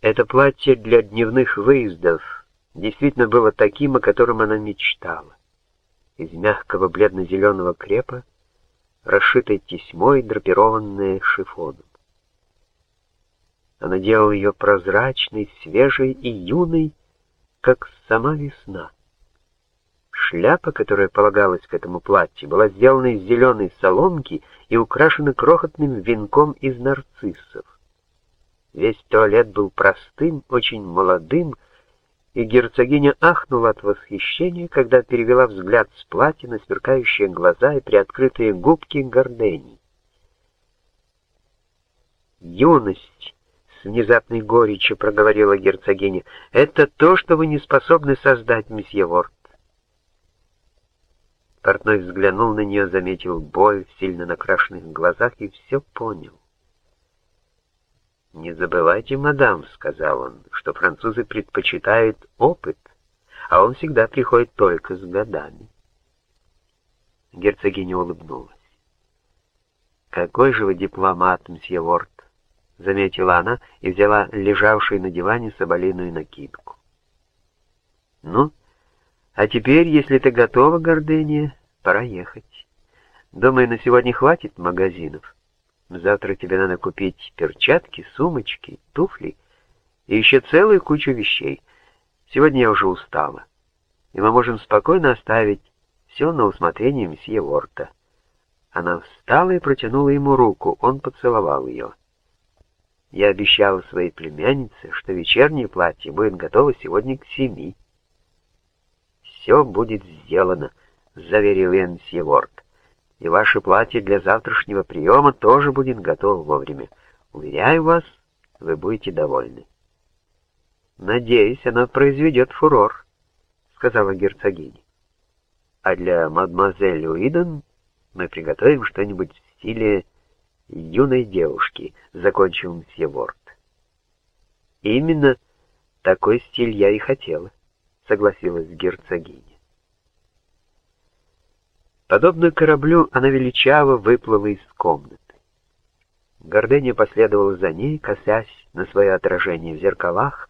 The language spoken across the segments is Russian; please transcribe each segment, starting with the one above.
Это платье для дневных выездов действительно было таким, о котором она мечтала. Из мягкого бледно-зеленого крепа, расшитой тесьмой, драпированное шифоном. Она делала ее прозрачной, свежей и юной, как сама весна. Шляпа, которая полагалась к этому платью, была сделана из зеленой соломки и украшена крохотным венком из нарциссов. Весь туалет был простым, очень молодым, и герцогиня ахнула от восхищения, когда перевела взгляд с платья на сверкающие глаза и приоткрытые губки гордений. «Юность!» — с внезапной горечью проговорила герцогиня. «Это то, что вы не способны создать, месье Ворд. Портной взглянул на нее, заметил боль в сильно накрашенных глазах и все понял. «Не забывайте, мадам», — сказал он, — «что французы предпочитают опыт, а он всегда приходит только с годами». Герцогиня улыбнулась. «Какой же вы дипломат, мсье Ворд!» — заметила она и взяла лежавшую на диване соболиную накидку. «Ну, а теперь, если ты готова, Гордыня, пора ехать. Думаю, на сегодня хватит магазинов». Завтра тебе надо купить перчатки, сумочки, туфли и еще целую кучу вещей. Сегодня я уже устала, и мы можем спокойно оставить все на усмотрение мсье Ворта. Она встала и протянула ему руку, он поцеловал ее. Я обещала своей племяннице, что вечернее платье будет готово сегодня к семи. «Все будет сделано», — заверил мсье Ворт и ваше платье для завтрашнего приема тоже будет готово вовремя. Уверяю вас, вы будете довольны. Надеюсь, она произведет фурор, сказала герцогиня. А для мадемуазель Уидон мы приготовим что-нибудь в стиле юной девушки, закончил мсье Ворд. Именно такой стиль я и хотела, согласилась герцогиня. Подобно кораблю, она величаво выплыла из комнаты. Гордыня последовала за ней, косясь на свое отражение в зеркалах,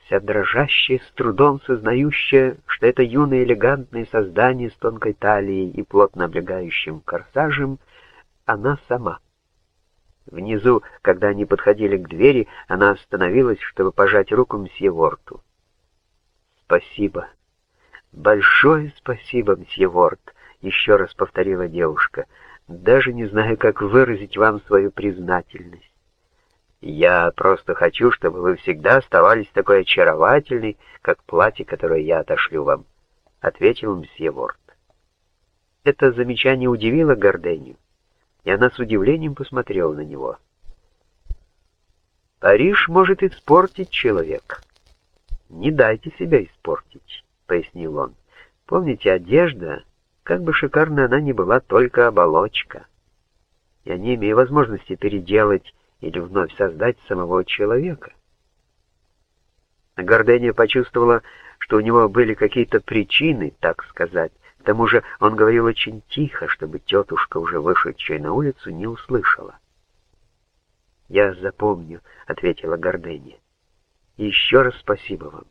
вся дрожащая, с трудом сознающая, что это юное элегантное создание с тонкой талией и плотно облегающим корсажем, она сама. Внизу, когда они подходили к двери, она остановилась, чтобы пожать руку мсье Ворту. «Спасибо. Большое спасибо, мсье Ворт», — еще раз повторила девушка. «Даже не знаю, как выразить вам свою признательность. Я просто хочу, чтобы вы всегда оставались такой очаровательной, как платье, которое я отошлю вам», — ответил мсье Ворд. Это замечание удивило Горденью, и она с удивлением посмотрела на него. «Париж может испортить человека. Не дайте себя испортить», — пояснил он. «Помните, одежда как бы шикарной она ни была, только оболочка. Я не имею возможности переделать или вновь создать самого человека. Гордения почувствовала, что у него были какие-то причины, так сказать. К тому же он говорил очень тихо, чтобы тетушка, уже вышедшая на улицу, не услышала. «Я запомню», — ответила Гордения. «Еще раз спасибо вам».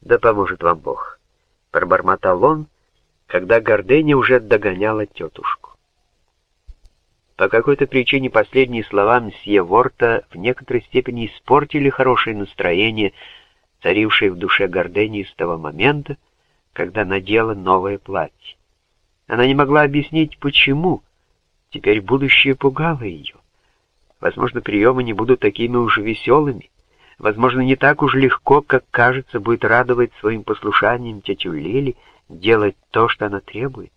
«Да поможет вам Бог», — пробормотал он, когда Гордыня уже догоняла тетушку. По какой-то причине последние слова мсье Ворта в некоторой степени испортили хорошее настроение, царившее в душе Гордыни с того момента, когда надела новое платье. Она не могла объяснить, почему. Теперь будущее пугало ее. Возможно, приемы не будут такими уж веселыми. Возможно, не так уж легко, как кажется, будет радовать своим послушанием тетю Лили, делать то, что она требует.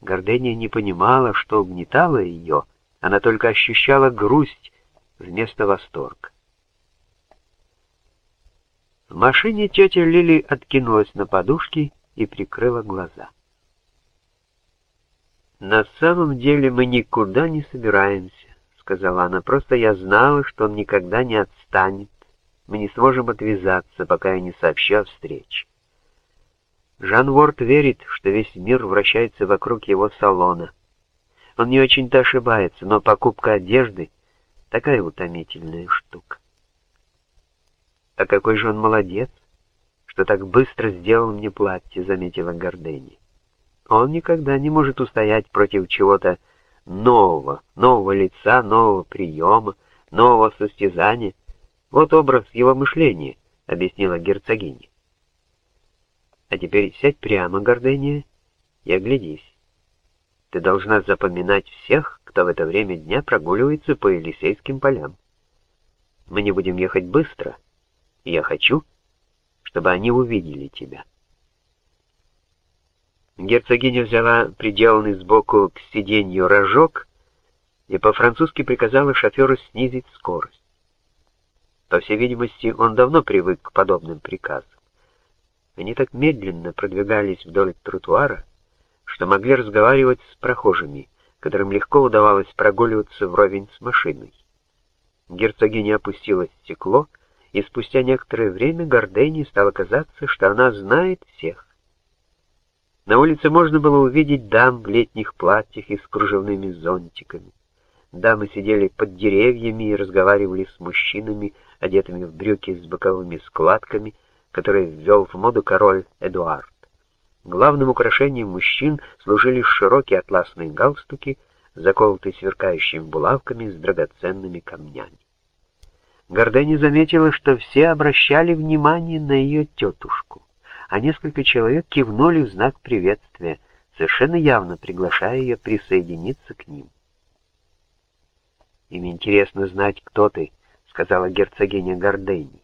Гордения не понимала, что угнетало ее, она только ощущала грусть вместо восторга. В машине тетя Лили откинулась на подушки и прикрыла глаза. «На самом деле мы никуда не собираемся», — сказала она. «Просто я знала, что он никогда не отстанет. Мы не сможем отвязаться, пока я не сообщу о встрече. Жан Ворд верит, что весь мир вращается вокруг его салона. Он не очень-то ошибается, но покупка одежды — такая утомительная штука. «А какой же он молодец, что так быстро сделал мне платье», — заметила Гордени. «Он никогда не может устоять против чего-то нового, нового лица, нового приема, нового состязания. Вот образ его мышления», — объяснила герцогиня. «А теперь сядь прямо, Гордения, и оглядись. Ты должна запоминать всех, кто в это время дня прогуливается по Елисейским полям. Мы не будем ехать быстро, и я хочу, чтобы они увидели тебя». Герцогиня взяла приделанный сбоку к сиденью рожок и по-французски приказала шоферу снизить скорость. По всей видимости, он давно привык к подобным приказам. Они так медленно продвигались вдоль тротуара, что могли разговаривать с прохожими, которым легко удавалось прогуливаться вровень с машиной. Герцогиня опустила стекло, и спустя некоторое время Гордени стало казаться, что она знает всех. На улице можно было увидеть дам в летних платьях и с кружевными зонтиками. Дамы сидели под деревьями и разговаривали с мужчинами, одетыми в брюки с боковыми складками, которые ввел в моду король Эдуард. Главным украшением мужчин служили широкие атласные галстуки, заколотые сверкающими булавками с драгоценными камнями. Гордени заметила, что все обращали внимание на ее тетушку а несколько человек кивнули в знак приветствия, совершенно явно приглашая ее присоединиться к ним. «Им интересно знать, кто ты», — сказала герцогиня Гордени.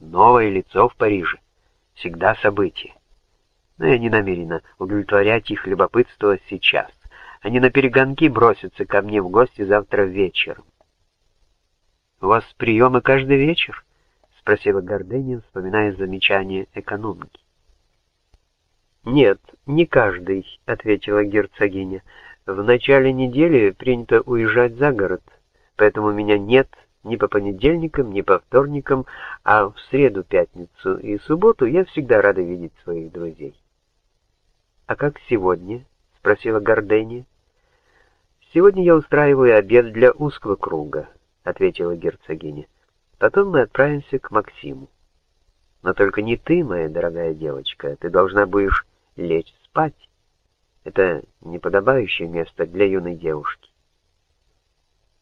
«Новое лицо в Париже. Всегда событие. Но я не намерена удовлетворять их любопытство сейчас. Они на перегонки бросятся ко мне в гости завтра вечером». «У вас приемы каждый вечер?» — спросила Горденин, вспоминая замечание экономки. «Нет, не каждый», — ответила герцогиня. «В начале недели принято уезжать за город, поэтому меня нет ни по понедельникам, ни по вторникам, а в среду, пятницу и субботу я всегда рада видеть своих друзей». «А как сегодня?» — спросила Гордения. «Сегодня я устраиваю обед для узкого круга», — ответила герцогиня. Потом мы отправимся к Максиму. Но только не ты, моя дорогая девочка, ты должна будешь лечь спать. Это неподобающее место для юной девушки.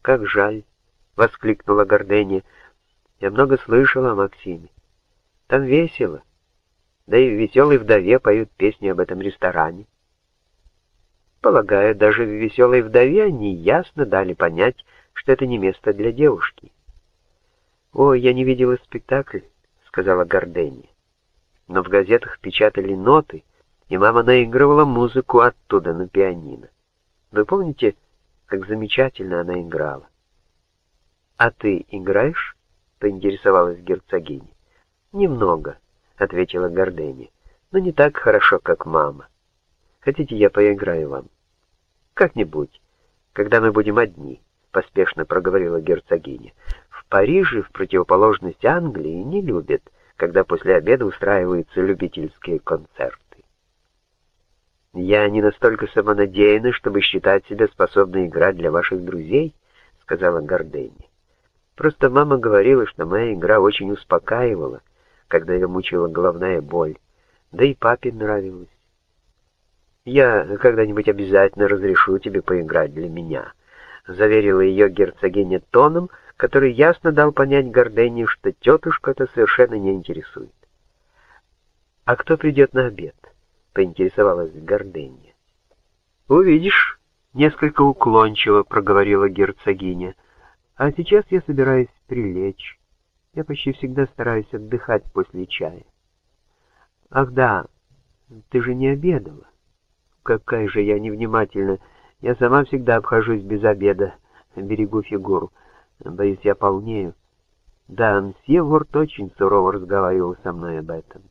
«Как жаль!» — воскликнула Гордения. «Я много слышала о Максиме. Там весело. Да и в «Веселой вдове» поют песни об этом ресторане. Полагаю, даже в «Веселой вдове» они ясно дали понять, что это не место для девушки. «Ой, я не видела спектакль», — сказала Гордени. «Но в газетах печатали ноты, и мама наигрывала музыку оттуда на пианино. Вы помните, как замечательно она играла?» «А ты играешь?» — поинтересовалась герцогиня. «Немного», — ответила Гордени, — «но не так хорошо, как мама. Хотите, я поиграю вам?» «Как-нибудь, когда мы будем одни», — поспешно проговорила герцогиня. Париже, в противоположность Англии, не любят, когда после обеда устраиваются любительские концерты. «Я не настолько самонадеянна, чтобы считать себя способной играть для ваших друзей», — сказала Гордени. «Просто мама говорила, что моя игра очень успокаивала, когда ее мучила головная боль, да и папе нравилось. Я когда-нибудь обязательно разрешу тебе поиграть для меня», — заверила ее герцогиня тоном, — который ясно дал понять Гордене, что тетушка это совершенно не интересует. «А кто придет на обед?» — поинтересовалась Горденья. «Увидишь», — несколько уклончиво проговорила герцогиня. «А сейчас я собираюсь прилечь. Я почти всегда стараюсь отдыхать после чая». «Ах да, ты же не обедала». «Какая же я невнимательна. Я сама всегда обхожусь без обеда, берегу фигуру». Боюсь, я полнею. Да, мсье очень сурово разговаривал со мной об этом.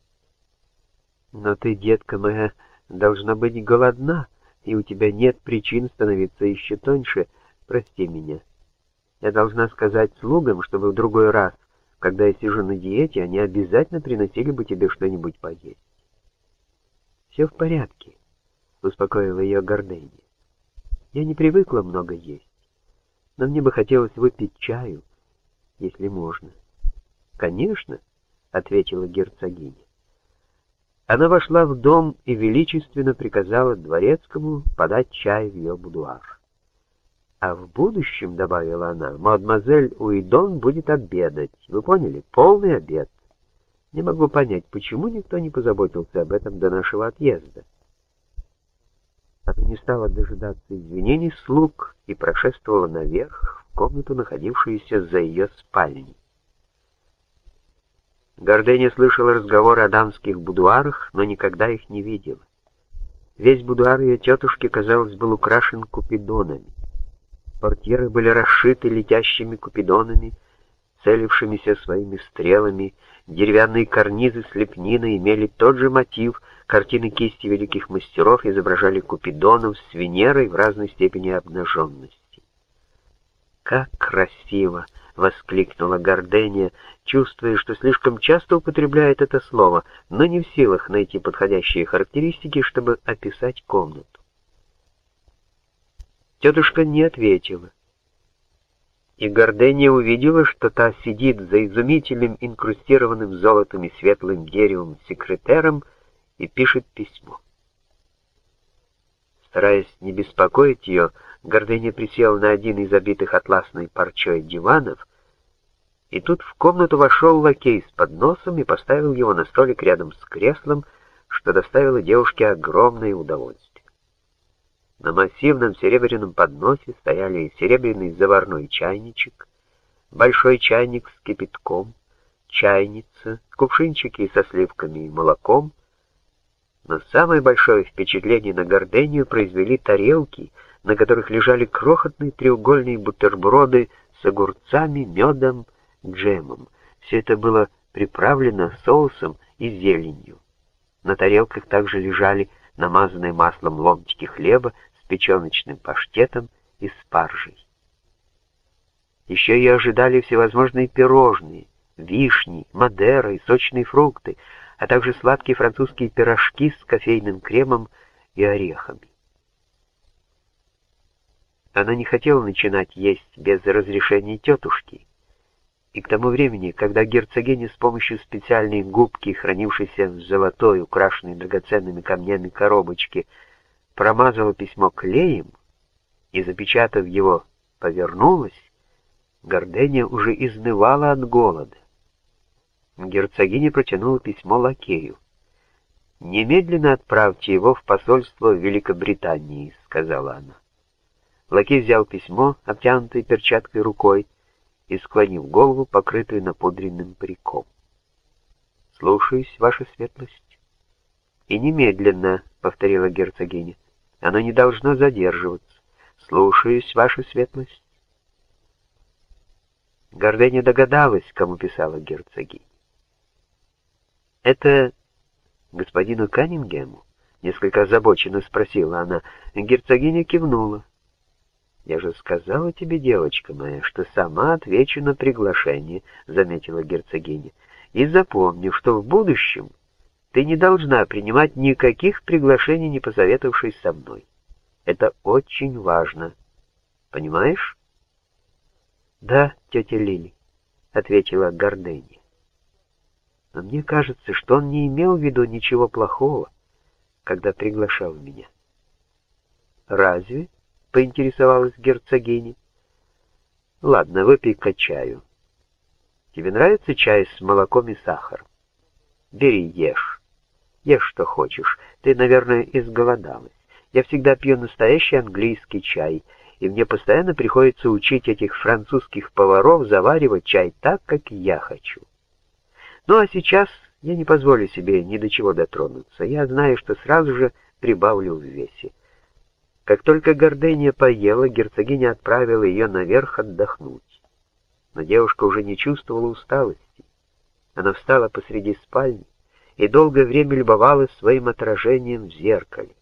Но ты, детка моя, должна быть голодна, и у тебя нет причин становиться еще тоньше. Прости меня. Я должна сказать слугам, чтобы в другой раз, когда я сижу на диете, они обязательно приносили бы тебе что-нибудь поесть. Все в порядке, успокоила ее Гордения. Я не привыкла много есть но мне бы хотелось выпить чаю, если можно. Конечно, — ответила герцогиня. Она вошла в дом и величественно приказала дворецкому подать чай в ее будуар. А в будущем, — добавила она, — мадемуазель Уидон будет обедать. Вы поняли? Полный обед. Не могу понять, почему никто не позаботился об этом до нашего отъезда. Она не стала дожидаться извинений слуг и прошествовала наверх в комнату, находившуюся за ее спальней. Гордыня слышала разговоры о дамских будуарах, но никогда их не видела. Весь будуар ее тетушки, казалось, был украшен купидонами. Портьеры были расшиты летящими купидонами, целившимися своими стрелами, деревянные карнизы с лепниной имели тот же мотив, картины кисти великих мастеров изображали купидонов с Венерой в разной степени обнаженности. «Как красиво!» — воскликнула Гордения, чувствуя, что слишком часто употребляет это слово, но не в силах найти подходящие характеристики, чтобы описать комнату. Тетушка не ответила. И Гордения увидела, что та сидит за изумительным инкрустированным золотом и светлым деревом секретером и пишет письмо. Стараясь не беспокоить ее, Гордыня присел на один из обитых атласной парчой диванов, и тут в комнату вошел лакей с подносом и поставил его на столик рядом с креслом, что доставило девушке огромное удовольствие. На массивном серебряном подносе стояли серебряный заварной чайничек, большой чайник с кипятком, чайница, кувшинчики со сливками и молоком. Но самое большое впечатление на Гордению произвели тарелки, на которых лежали крохотные треугольные бутерброды с огурцами, медом, джемом. Все это было приправлено соусом и зеленью. На тарелках также лежали намазанные маслом ломтики хлеба печеночным паштетом и спаржей. Еще и ожидали всевозможные пирожные, вишни, мадера и сочные фрукты, а также сладкие французские пирожки с кофейным кремом и орехами. Она не хотела начинать есть без разрешения тетушки, и к тому времени, когда герцогиня с помощью специальной губки, хранившейся в золотой, украшенной драгоценными камнями коробочке, промазала письмо клеем и, запечатав его, повернулась, Гордения уже изнывала от голода. Герцогиня протянула письмо лакею. «Немедленно отправьте его в посольство Великобритании», — сказала она. Лакей взял письмо, обтянутой перчаткой рукой, и склонил голову, покрытую напудренным париком. «Слушаюсь, ваша светлость». «И немедленно», — повторила герцогиня. Оно не должно задерживаться. Слушаюсь, ваша светлость. Гордыня догадалась, кому писала герцогиня. «Это господину Каннингему?» — несколько озабоченно спросила она. Герцогиня кивнула. «Я же сказала тебе, девочка моя, что сама отвечу на приглашение», — заметила герцогиня. «И запомни, что в будущем ты не должна принимать никаких приглашений, не посоветовавшись со мной. Это очень важно. Понимаешь? Да, тетя Лили, ответила Гордыня. Но мне кажется, что он не имел в виду ничего плохого, когда приглашал меня. Разве? поинтересовалась герцогиня. Ладно, выпей-ка чаю. Тебе нравится чай с молоком и сахаром? Бери, ешь. Ешь, что хочешь. Ты, наверное, изголодалась. Я всегда пью настоящий английский чай, и мне постоянно приходится учить этих французских поваров заваривать чай так, как я хочу. Ну а сейчас я не позволю себе ни до чего дотронуться. Я знаю, что сразу же прибавлю в весе. Как только Гордения поела, герцогиня отправила ее наверх отдохнуть. Но девушка уже не чувствовала усталости. Она встала посреди спальни, и долгое время любовалась своим отражением в зеркале.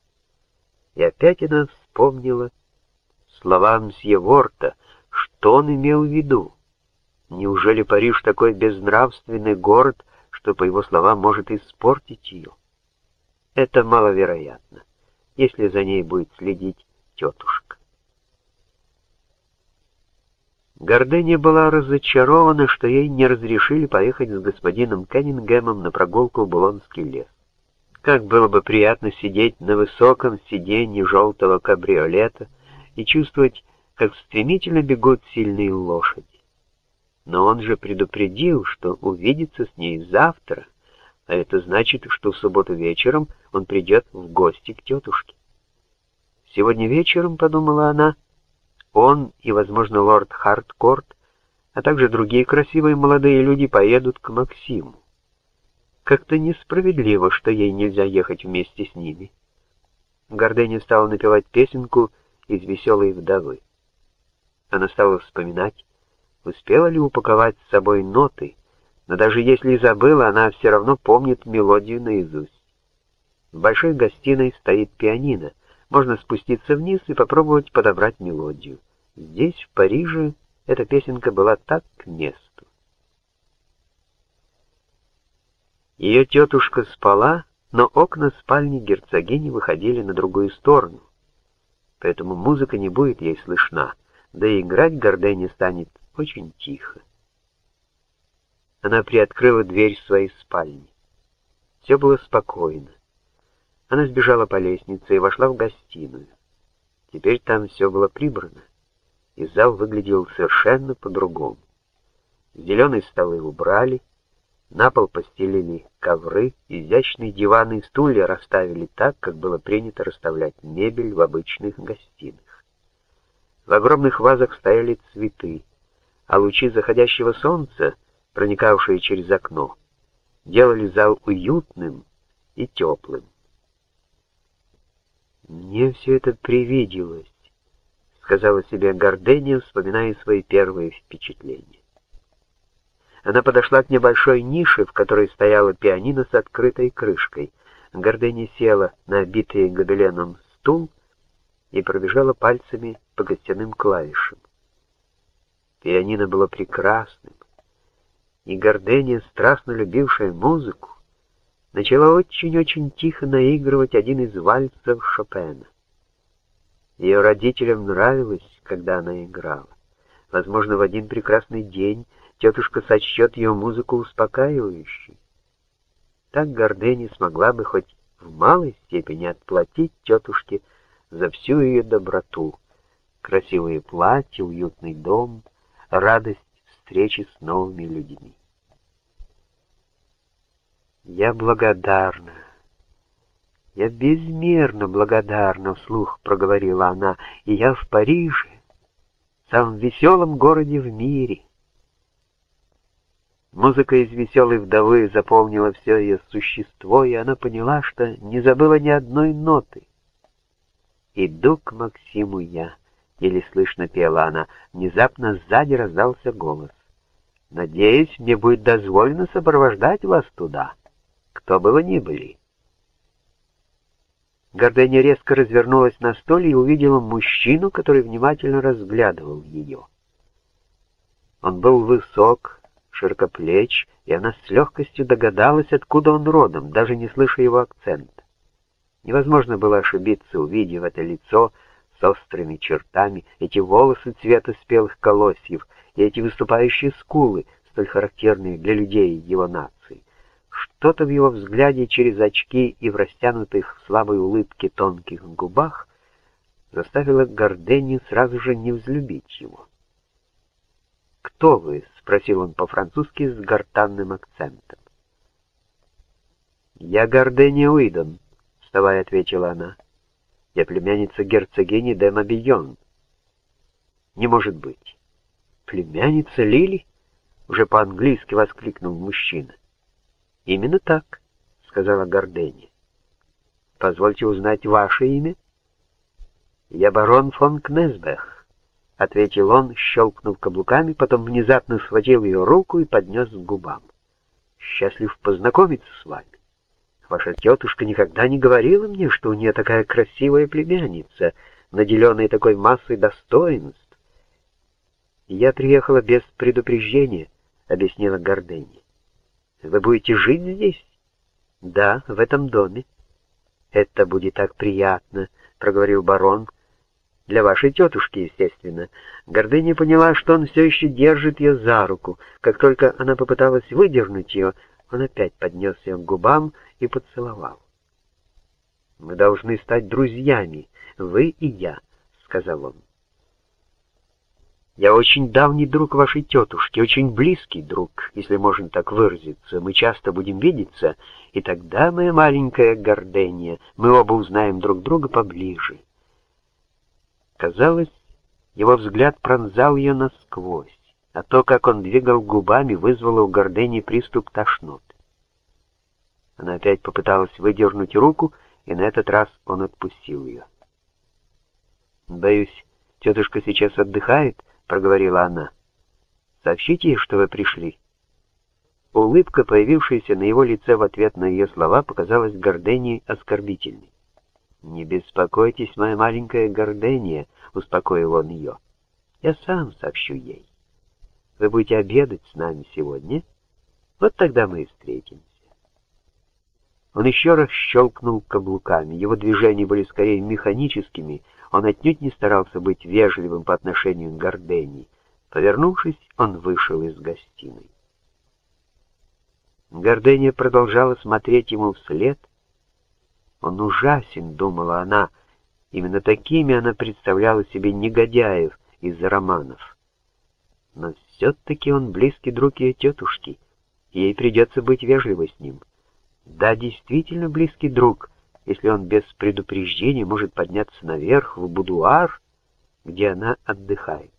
И опять она вспомнила слова мсье Ворта, что он имел в виду. Неужели Париж такой безнравственный город, что, по его словам, может испортить ее? Это маловероятно, если за ней будет следить тетушка. Гордыня была разочарована, что ей не разрешили поехать с господином Кеннингемом на прогулку в Булонский лес. Как было бы приятно сидеть на высоком сиденье желтого кабриолета и чувствовать, как стремительно бегут сильные лошади. Но он же предупредил, что увидится с ней завтра, а это значит, что в субботу вечером он придет в гости к тетушке. Сегодня вечером, подумала она, — он и, возможно, лорд Харткорт, а также другие красивые молодые люди поедут к Максиму. Как-то несправедливо, что ей нельзя ехать вместе с ними. Гордыня стала напевать песенку из «Веселой вдовы». Она стала вспоминать, успела ли упаковать с собой ноты, но даже если и забыла, она все равно помнит мелодию наизусть. В большой гостиной стоит пианино, можно спуститься вниз и попробовать подобрать мелодию. Здесь, в Париже, эта песенка была так к месту. Ее тетушка спала, но окна спальни герцогини выходили на другую сторону, поэтому музыка не будет ей слышна, да и играть Гордене станет очень тихо. Она приоткрыла дверь своей спальни. Все было спокойно. Она сбежала по лестнице и вошла в гостиную. Теперь там все было прибрано и зал выглядел совершенно по-другому. Зеленые столы убрали, на пол постелили ковры, изящные диваны и стулья расставили так, как было принято расставлять мебель в обычных гостиных. В огромных вазах стояли цветы, а лучи заходящего солнца, проникавшие через окно, делали зал уютным и теплым. Мне все это привиделось сказала себе Гордения, вспоминая свои первые впечатления. Она подошла к небольшой нише, в которой стояла пианино с открытой крышкой. Гордения села на обитый гобеленом стул и пробежала пальцами по гостяным клавишам. Пианино было прекрасным, и Гордения, страстно любившая музыку, начала очень-очень тихо наигрывать один из вальсов Шопена. Ее родителям нравилось, когда она играла. Возможно, в один прекрасный день тетушка сочтет ее музыку успокаивающей. Так Гордени смогла бы хоть в малой степени отплатить тетушке за всю ее доброту. Красивые платья, уютный дом, радость встречи с новыми людьми. Я благодарна «Я безмерно благодарна», — вслух проговорила она, — «и я в Париже, самом веселом городе в мире». Музыка из «Веселой вдовы» заполнила все ее существо, и она поняла, что не забыла ни одной ноты. «Иду к Максиму я», — еле слышно пела она. Внезапно сзади раздался голос. «Надеюсь, мне будет дозволено сопровождать вас туда, кто бы вы ни были». Гордыня резко развернулась на столе и увидела мужчину, который внимательно разглядывал ее. Он был высок, широкоплеч, и она с легкостью догадалась, откуда он родом, даже не слыша его акцента. Невозможно было ошибиться, увидев это лицо с острыми чертами, эти волосы цвета спелых колосьев и эти выступающие скулы, столь характерные для людей его нации. Что-то в его взгляде через очки и в растянутых в слабой улыбке тонких губах заставило Гордению сразу же не взлюбить его. «Кто вы?» — спросил он по-французски с гортанным акцентом. «Я Гордения Уидон», — вставая, ответила она. «Я племянница герцогини де Мобильон». «Не может быть». «Племянница Лили?» — уже по-английски воскликнул мужчина. «Именно так», — сказала Гордени. «Позвольте узнать ваше имя?» «Я барон фон Кнесбех», — ответил он, щелкнув каблуками, потом внезапно схватил ее руку и поднес к губам. «Счастлив познакомиться с вами. Ваша тетушка никогда не говорила мне, что у нее такая красивая племянница, наделенная такой массой достоинств. «Я приехала без предупреждения», — объяснила Гордени. Вы будете жить здесь? Да, в этом доме. Это будет так приятно, проговорил барон. Для вашей тетушки, естественно. Гордыня поняла, что он все еще держит ее за руку. Как только она попыталась выдернуть ее, он опять поднес ее к губам и поцеловал. «Мы должны стать друзьями, вы и я», — сказал он. «Я очень давний друг вашей тетушки, очень близкий друг, если можно так выразиться. Мы часто будем видеться, и тогда, моя маленькая гордения, мы оба узнаем друг друга поближе». Казалось, его взгляд пронзал ее насквозь, а то, как он двигал губами, вызвало у Гордени приступ тошноты. Она опять попыталась выдернуть руку, и на этот раз он отпустил ее. «Боюсь, тетушка сейчас отдыхает», — проговорила она. «Сообщите ей, что вы пришли». Улыбка, появившаяся на его лице в ответ на ее слова, показалась Гордении оскорбительной. «Не беспокойтесь, моя маленькая Гордения», — успокоил он ее. «Я сам сообщу ей. Вы будете обедать с нами сегодня? Вот тогда мы и встретимся». Он еще раз щелкнул каблуками. Его движения были скорее механическими. Он отнюдь не старался быть вежливым по отношению к Гордении. Повернувшись, он вышел из гостиной. Гордения продолжала смотреть ему вслед, — он ужасен, думала она. Именно такими она представляла себе негодяев из романов. Но все-таки он близкий друг ее тетушки, ей придется быть вежливой с ним. Да, действительно близкий друг, если он без предупреждения может подняться наверх, в будуар, где она отдыхает.